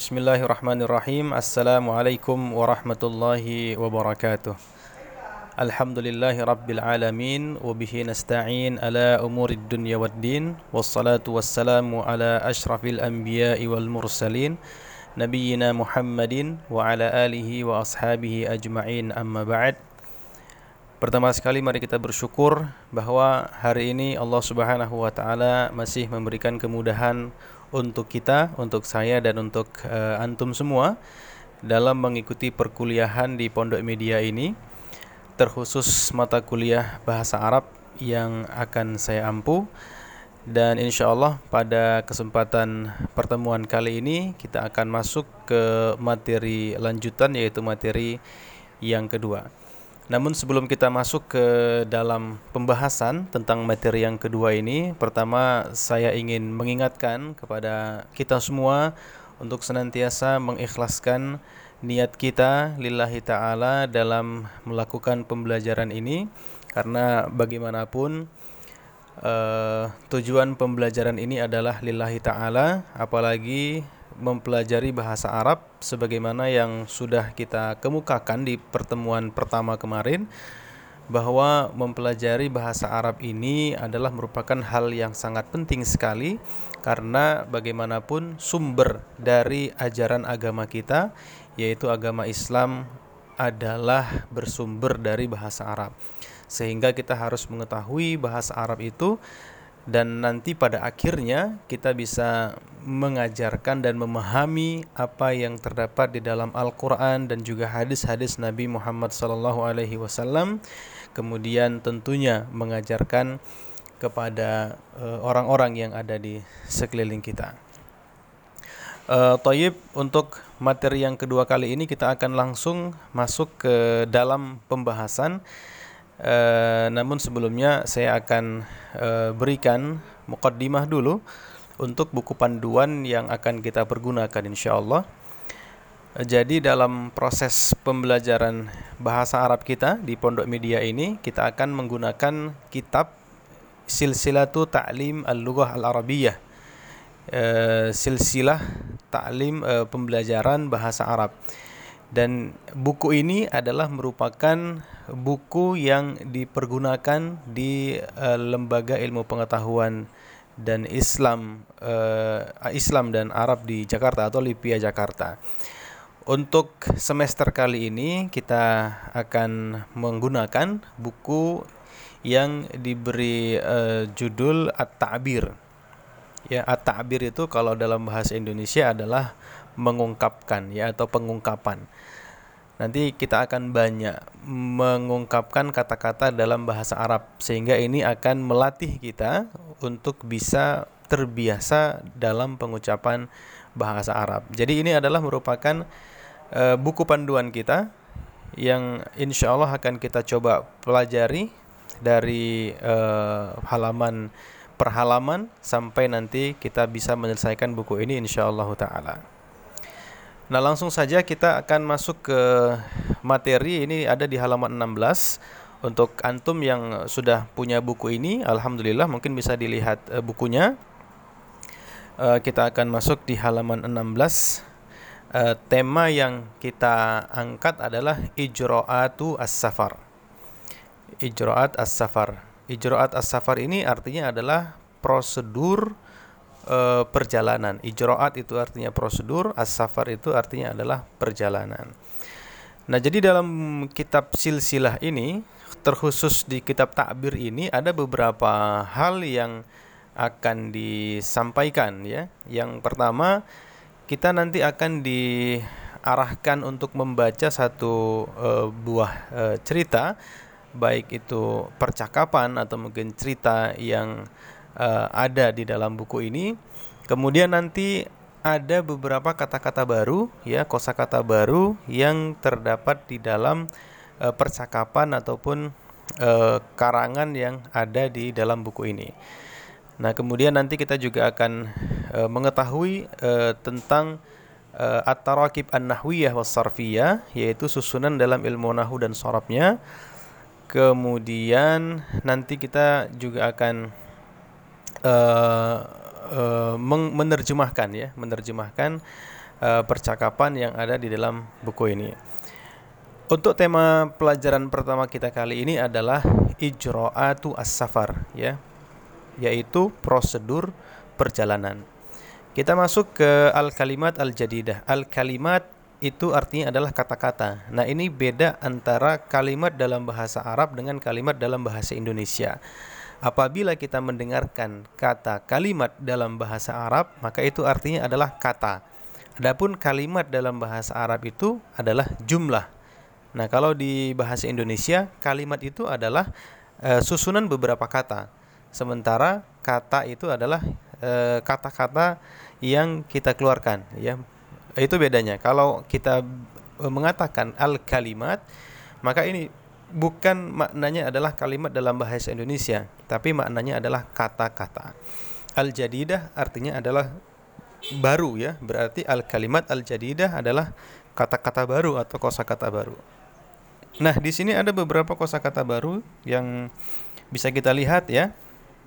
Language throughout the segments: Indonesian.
Bismillahirrahmanirrahim. Assalamualaikum warahmatullahi wabarakatuh. Alhamdulillahi rabbil alamin wa bihi nasta'in ala umurid dunya waddin wassalatu wassalamu ala ashrafil anbiya'i wal mursalin nabiyyina Muhammadin wa ala alihi wa ashabihi ajma'in amma ba'd. Pertama sekali mari kita bersyukur bahwa hari ini Allah Subhanahu wa taala masih memberikan kemudahan untuk kita, untuk saya dan untuk uh, antum semua dalam mengikuti perkuliahan di Pondok Media ini terkhusus mata kuliah bahasa Arab yang akan saya ampu dan insya Allah pada kesempatan pertemuan kali ini kita akan masuk ke materi lanjutan yaitu materi yang kedua. Namun sebelum kita masuk ke dalam pembahasan tentang materi yang kedua ini, pertama saya ingin mengingatkan kepada kita semua untuk senantiasa mengikhlaskan niat kita lillahi taala dalam melakukan pembelajaran ini. Karena bagaimanapun uh, tujuan pembelajaran ini adalah lillahi taala apalagi mempelajari bahasa Arab sebagaimana yang sudah kita kemukakan di pertemuan pertama kemarin bahwa mempelajari bahasa Arab ini adalah merupakan hal yang sangat penting sekali karena bagaimanapun sumber dari ajaran agama kita yaitu agama Islam adalah bersumber dari bahasa Arab. Sehingga kita harus mengetahui bahasa Arab itu dan nanti pada akhirnya kita bisa mengajarkan dan memahami apa yang terdapat di dalam Al-Qur'an dan juga hadis-hadis Nabi Muhammad SAW. Kemudian tentunya mengajarkan kepada eh, orang-orang yang ada di sekeliling kita. Uh, Toyib untuk materi yang kedua kali ini kita akan langsung masuk ke dalam pembahasan Uh, namun sebelumnya saya akan uh, berikan mukaddimah dulu untuk buku panduan yang akan kita pergunakan insyaallah. Uh, jadi dalam proses pembelajaran bahasa Arab kita di Pondok Media ini kita akan menggunakan kitab Silsilatu Ta'lim Al-Lughah Al-Arabiyah. Uh, silsilah Ta'lim pembelajaran bahasa Arab. Dan buku ini adalah merupakan buku yang dipergunakan di uh, lembaga ilmu pengetahuan dan Islam uh, Islam dan Arab di Jakarta atau Lipia Jakarta. Untuk semester kali ini kita akan menggunakan buku yang diberi uh, judul At-Ta'bir. Ya, At-Ta'bir itu kalau dalam bahasa Indonesia adalah mengungkapkan ya atau pengungkapan. Nanti kita akan banyak mengungkapkan kata-kata dalam bahasa Arab sehingga ini akan melatih kita untuk bisa terbiasa dalam pengucapan bahasa Arab. Jadi ini adalah merupakan uh, buku panduan kita yang insya Allah akan kita coba pelajari dari uh, halaman per halaman sampai nanti kita bisa menyelesaikan buku ini insya Allah taala. Nah, langsung saja kita akan masuk ke materi ini ada di halaman 16. Untuk antum yang sudah punya buku ini, alhamdulillah mungkin bisa dilihat uh, bukunya. Uh, kita akan masuk di halaman 16. Uh, eh, tema yang kita angkat adalah ijra'atu as-safar. Ijra'at as-safar. Ijra'at as-safar ini artinya adalah prosedur e, perjalanan. Ijroat itu artinya prosedur, as-safar itu artinya adalah perjalanan. Nah, jadi dalam kitab silsilah ini, terkhusus di kitab takbir ini ada beberapa hal yang akan disampaikan ya. Yang pertama, kita nanti akan diarahkan untuk membaca satu e, buah e, cerita baik itu percakapan atau mungkin cerita yang uh, ada di dalam buku ini. Kemudian nanti ada beberapa kata-kata baru ya, kosakata baru yang terdapat di dalam uh, percakapan ataupun uh, karangan yang ada di dalam buku ini. Nah, kemudian nanti kita juga akan uh, mengetahui uh, tentang uh, at-tarakib an-nahwiyah was-sarfiyah yaitu susunan dalam ilmu nahu dan sorabnya. Kemudian nanti kita juga akan uh, uh, menerjemahkan ya, menerjemahkan uh, percakapan yang ada di dalam buku ini. Untuk tema pelajaran pertama kita kali ini adalah ijra'atu as-safar ya, yaitu prosedur perjalanan. Kita masuk ke al-kalimat al-jadidah. Al-kalimat itu artinya adalah kata-kata. Nah, ini beda antara kalimat dalam bahasa Arab dengan kalimat dalam bahasa Indonesia. Apabila kita mendengarkan kata kalimat dalam bahasa Arab, maka itu artinya adalah kata. Adapun kalimat dalam bahasa Arab itu adalah jumlah. Nah, kalau di bahasa Indonesia, kalimat itu adalah e, susunan beberapa kata. Sementara kata itu adalah eh, kata-kata e, yang kita keluarkan, ya. Itu bedanya. Kalau kita e, mengatakan al-kalimat, maka ini bukan maknanya adalah kalimat dalam bahasa Indonesia, tapi maknanya adalah kata-kata. Al-jadidah artinya adalah baru ya, berarti al-kalimat al-jadidah adalah kata-kata baru atau kosakata baru. Nah, di sini ada beberapa kosakata baru yang bisa kita lihat ya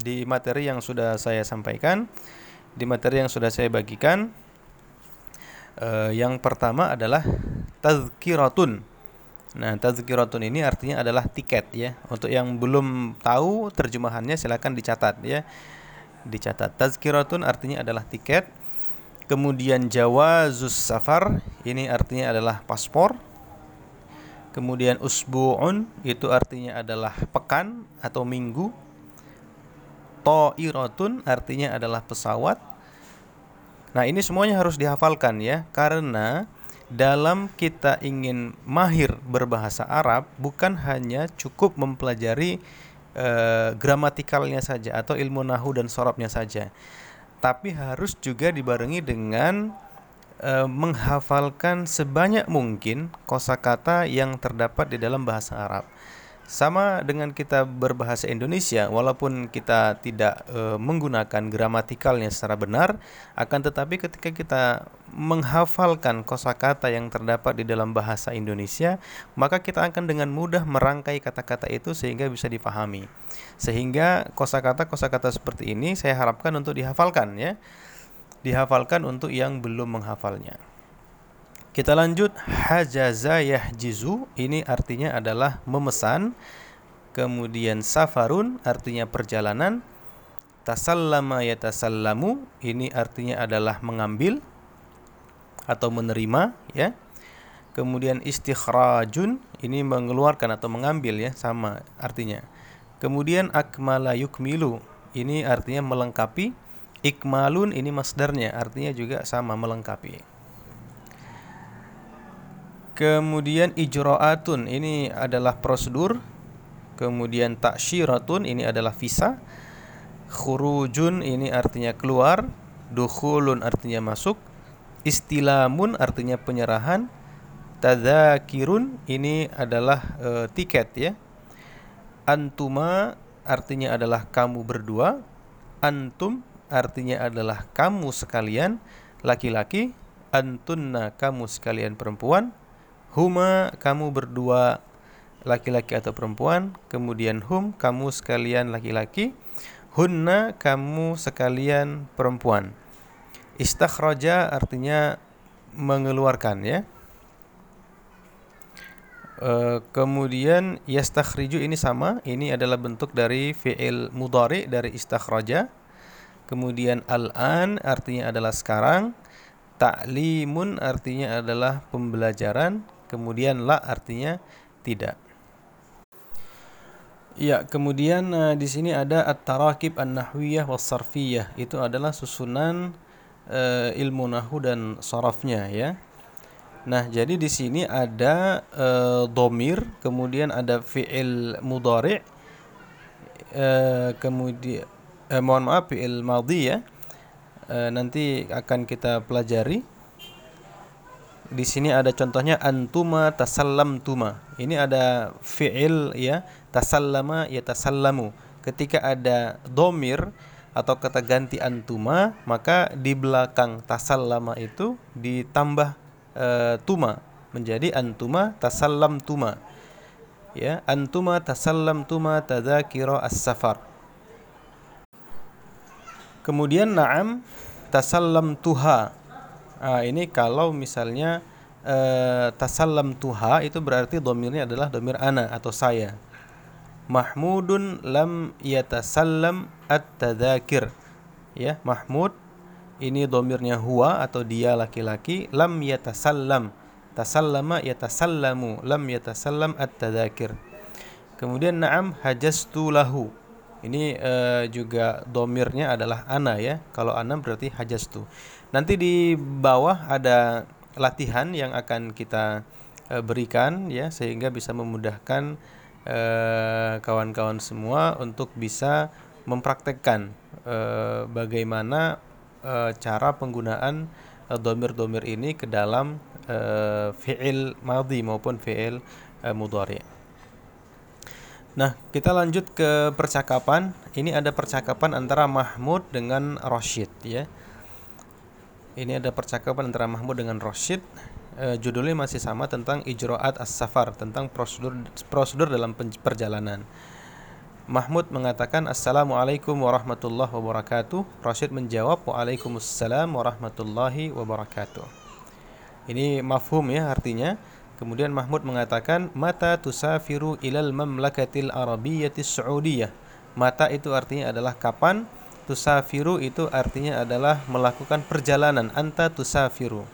di materi yang sudah saya sampaikan, di materi yang sudah saya bagikan. Uh, yang pertama adalah tazkiratun. Nah, tazkiratun ini artinya adalah tiket ya. Untuk yang belum tahu terjemahannya silakan dicatat ya. Dicatat. Tazkiratun artinya adalah tiket. Kemudian jawazus safar ini artinya adalah paspor Kemudian usbu'un itu artinya adalah pekan atau minggu. Ta'iratun artinya adalah pesawat. Nah, ini semuanya harus dihafalkan ya karena dalam kita ingin mahir berbahasa Arab bukan hanya cukup mempelajari e, gramatikalnya saja atau ilmu nahu dan sorabnya saja. Tapi harus juga dibarengi dengan e, menghafalkan sebanyak mungkin kosakata yang terdapat di dalam bahasa Arab. Sama dengan kita berbahasa Indonesia, walaupun kita tidak e, menggunakan gramatikalnya secara benar, akan tetapi ketika kita menghafalkan kosakata yang terdapat di dalam bahasa Indonesia, maka kita akan dengan mudah merangkai kata-kata itu sehingga bisa dipahami. Sehingga kosakata-kosakata seperti ini saya harapkan untuk dihafalkan ya dihafalkan untuk yang belum menghafalnya. Kita lanjut hajaza yahjizu ini artinya adalah memesan. Kemudian safarun artinya perjalanan. Tasallama yatasallamu ini artinya adalah mengambil atau menerima ya. Kemudian istikhrajun ini mengeluarkan atau mengambil ya sama artinya. Kemudian akmala yukmilu ini artinya melengkapi Ikmalun ini masdarnya, artinya juga sama melengkapi. Kemudian ijra'atun ini adalah prosedur. Kemudian taksyiratun ini adalah visa. Khurujun ini artinya keluar. Dukhulun artinya masuk. Istilamun artinya penyerahan. Tadzakirun ini adalah e, tiket ya. Antuma artinya adalah kamu berdua. Antum artinya adalah kamu sekalian laki-laki, antunna kamu sekalian perempuan, huma kamu berdua laki-laki atau perempuan, kemudian hum kamu sekalian laki-laki, hunna kamu sekalian perempuan. Istakhraja artinya mengeluarkan ya. E, kemudian yastakhriju ini sama, ini adalah bentuk dari fi'il mudhari dari istakhraja Kemudian al-an artinya adalah sekarang. Ta'limun artinya adalah pembelajaran. Kemudian la artinya tidak. Ya, kemudian uh, di sini ada at-tarakib an-nahwiyah was-sarfiyah. Itu adalah susunan uh, ilmu nahwu dan sarafnya ya. Nah, jadi di sini ada uh, domir, kemudian ada fi'il mudhari' uh, kemudian eh, mohon maaf fi'il madhi ya. Eh, nanti akan kita pelajari. Di sini ada contohnya antuma tasallam tuma. Ini ada fi'il ya, tasallama ya tasallamu. Ketika ada domir atau kata ganti antuma, maka di belakang tasallama itu ditambah e, tuma menjadi antuma tasallam tuma. Ya, antuma tasallam tuma tadzakira as-safar. Kemudian na'am tasallam tuha. Nah, ini kalau misalnya uh, tasallam tuha itu berarti domirnya adalah domir ana atau saya. Mahmudun lam yatasallam at-tadakir. Ya, Mahmud ini domirnya huwa atau dia laki-laki lam yatasallam. Tasallama yatasallamu lam yatasallam at-tadakir kemudian na'am hajastu lahu. Ini uh, juga domirnya adalah ana ya. Kalau ana berarti hajastu nanti di bawah ada latihan yang akan kita uh, berikan ya sehingga bisa memudahkan eh, kawan-kawan uh, semua untuk bisa mempraktekkan uh, bagaimana uh, cara penggunaan domir-domir ini ke dalam uh, fi'il madhi maupun fi'il uh, mudhari. Nah, kita lanjut ke percakapan. Ini ada percakapan antara Mahmud dengan Rashid ya. Ini ada percakapan antara Mahmud dengan Rashid. Uh, judulnya masih sama tentang ijroat as-safar, tentang prosedur prosedur dalam perjalanan. Mahmud mengatakan Assalamualaikum warahmatullahi wabarakatuh. Rashid menjawab Waalaikumsalam warahmatullahi wabarakatuh. Ini mafhum ya artinya. Kemudian Mahmud mengatakan Mata tusafiru ilal mamlakatil arabiyyati su'udiyah Mata itu artinya adalah kapan Tusafiru itu artinya adalah melakukan perjalanan Anta tusafiru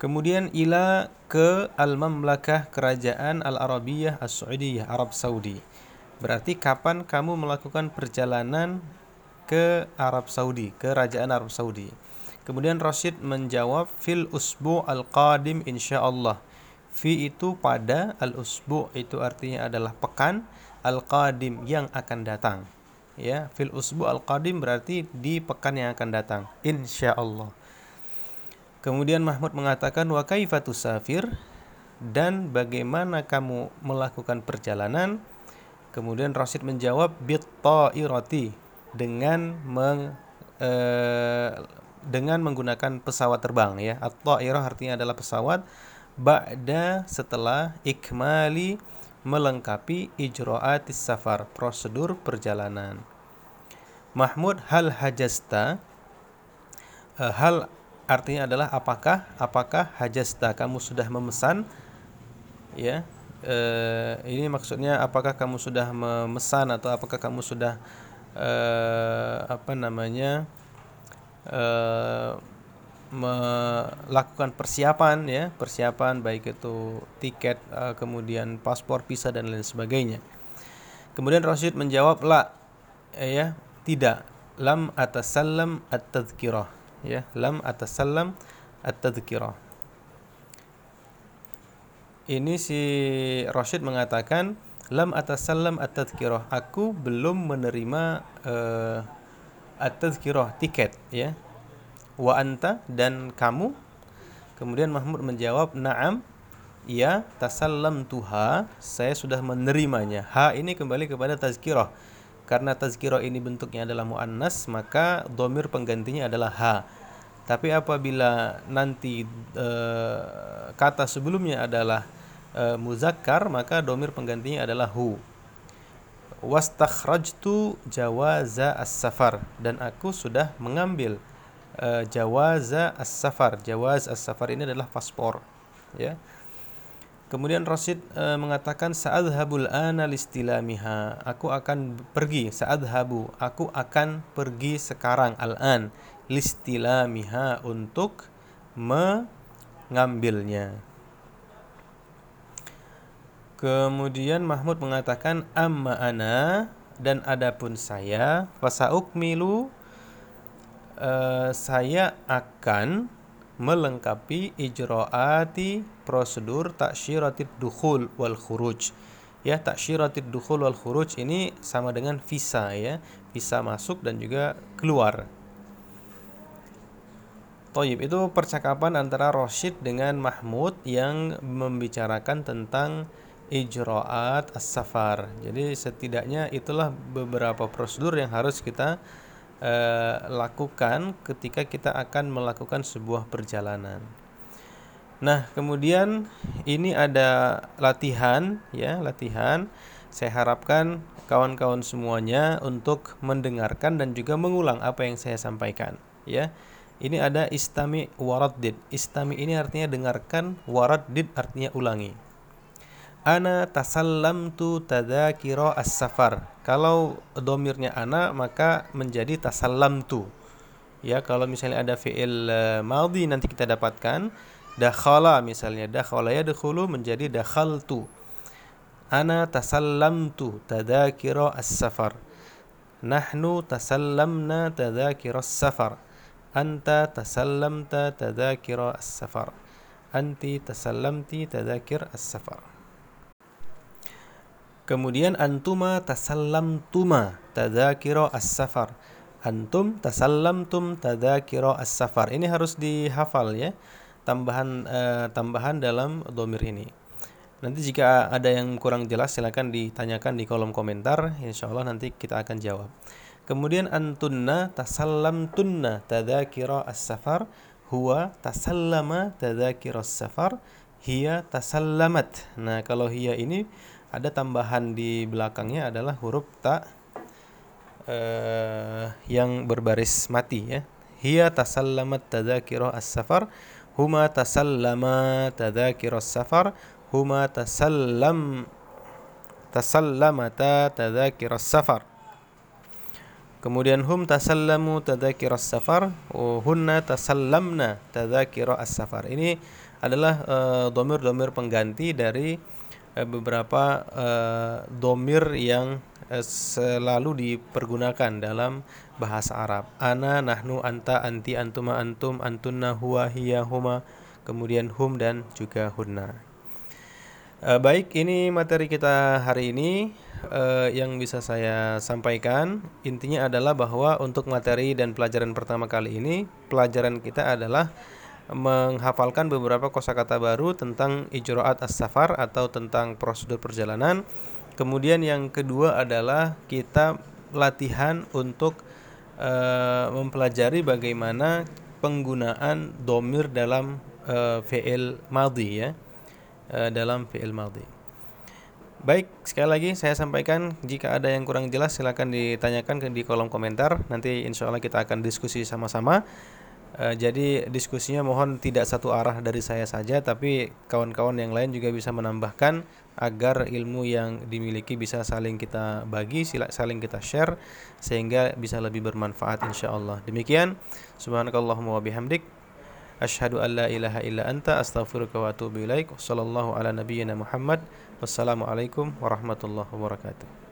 Kemudian ila ke al-mamlakah kerajaan al-Arabiyah as-Saudiyah Arab Saudi. Berarti kapan kamu melakukan perjalanan ke Arab Saudi, ke kerajaan Arab Saudi. Kemudian Rashid menjawab fil usbu al-qadim insyaallah. Fi itu pada al-usbu itu artinya adalah pekan al-qadim yang akan datang. Ya, fil usbu al-qadim berarti di pekan yang akan datang. Insyaallah. Kemudian Mahmud mengatakan wa kaifa tusafir dan bagaimana kamu melakukan perjalanan? Kemudian Rasid menjawab bit ta'irati dengan meng, e, dengan menggunakan pesawat terbang ya. At-ta'irah artinya adalah pesawat ba'da setelah ikmali melengkapi ijra'atis safar, prosedur perjalanan. Mahmud hal hajasta? E, hal artinya adalah apakah apakah hajasta? Kamu sudah memesan? Ya e, ini maksudnya apakah kamu sudah memesan atau apakah kamu sudah e, apa namanya e, melakukan persiapan ya. Persiapan baik itu tiket e, kemudian paspor visa dan lain sebagainya. Kemudian Rasid menjawab la ya. Tidak. Lam atas salam at-tadhkirah. Ya. Lam atasallam at-tadhkirah. Ini si Rashid mengatakan lam atasallam at-tadhkirah. Aku belum menerima uh, at-tadhkirah tiket ya wa anta dan kamu. Kemudian Mahmud menjawab na'am ya tasallam tuha saya sudah menerimanya. Ha ini kembali kepada tazkirah. Karena tazkirah ini bentuknya adalah muannas maka domir penggantinya adalah ha. Tapi apabila nanti e, kata sebelumnya adalah e, muzakkar maka domir penggantinya adalah hu. Wastakhrajtu jawaza as-safar. Dan aku sudah mengambil e, jawaza as-safar jawaz as-safar ini adalah paspor ya Kemudian Rasid e, mengatakan sa'adhabul ana listilamiha. Aku akan pergi sa'adhabu. Aku akan pergi sekarang al-an listilamiha untuk mengambilnya. Kemudian Mahmud mengatakan amma ana dan adapun saya fasaukmilu uh, saya akan melengkapi ijraati prosedur taksyiratid dukhul wal khuruj. Ya, taksyiratid dukhul wal khuruj ini sama dengan visa ya, visa masuk dan juga keluar. Toyib itu percakapan antara Roshid dengan Mahmud yang membicarakan tentang ijroat as-safar. Jadi setidaknya itulah beberapa prosedur yang harus kita eh, lakukan ketika kita akan melakukan sebuah perjalanan. Nah, kemudian ini ada latihan ya, latihan. Saya harapkan kawan-kawan semuanya untuk mendengarkan dan juga mengulang apa yang saya sampaikan ya. ini ada istami waraddid. Istami ini artinya dengarkan, waraddid artinya ulangi. Ana tasallamtu tadzakira as-safar. Kalau domirnya ana maka menjadi tasallamtu. Ya, kalau misalnya ada fi'il uh, madhi nanti kita dapatkan dakhala misalnya dakhala yadkhulu menjadi dakhaltu. Ana tasallamtu tadzakira as-safar. Nahnu tasallamna tadzakira as-safar. Anta tasallamta tadzakira as-safar. Anti tasallamti tadzakir as-safar. Kemudian antuma tasallamtuma tadzakira as-safar. Antum tasallamtum tadzakira as-safar. Ini harus dihafal ya. Tambahan uh, tambahan dalam domir ini. Nanti jika ada yang kurang jelas silakan ditanyakan di kolom komentar. Insya Allah nanti kita akan jawab. Kemudian antunna tasallamtunna tadzakira as-safar. Huwa tasallama tadzakira as-safar. Hiya tasallamat. Nah, kalau hiya ini ada tambahan di belakangnya adalah huruf ta uh, yang berbaris mati ya. Hiya tasallamat tadzakira as-safar, huma tasallama tadzakira as-safar, huma tasallam tasallamata tadzakira as-safar. Kemudian hum tasallamu tadzakira as-safar, hunna tasallamna tadzakira as-safar. Ini adalah domir-domir uh, pengganti dari Eh, beberapa uh, domir yang uh, selalu dipergunakan dalam bahasa Arab. Ana, nahnu, anta, anti, antuma, antum, antunna, huwa, hiya, huma, kemudian hum dan juga hunna. Uh, baik, ini materi kita hari ini uh, yang bisa saya sampaikan. Intinya adalah bahwa untuk materi dan pelajaran pertama kali ini, pelajaran kita adalah menghafalkan beberapa kosakata baru tentang ijroat as-safar atau tentang prosedur perjalanan. Kemudian yang kedua adalah kita latihan untuk uh, mempelajari bagaimana penggunaan domir dalam uh, fi'il madhi ya. Uh, dalam fi'il madhi. Baik, sekali lagi saya sampaikan jika ada yang kurang jelas silakan ditanyakan di kolom komentar. Nanti insya Allah kita akan diskusi sama-sama. Uh, jadi diskusinya mohon tidak satu arah dari saya saja, tapi kawan-kawan yang lain juga bisa menambahkan agar ilmu yang dimiliki bisa saling kita bagi, saling kita share sehingga bisa lebih bermanfaat insya Allah. Demikian, subhanakallahumma wa bihamdik, asyhadu an la ilaha illa anta, astaghfiruka wa atubu ilaik. Wassallallahu ala nabiyyina Muhammad. Wassalamualaikum warahmatullahi wabarakatuh.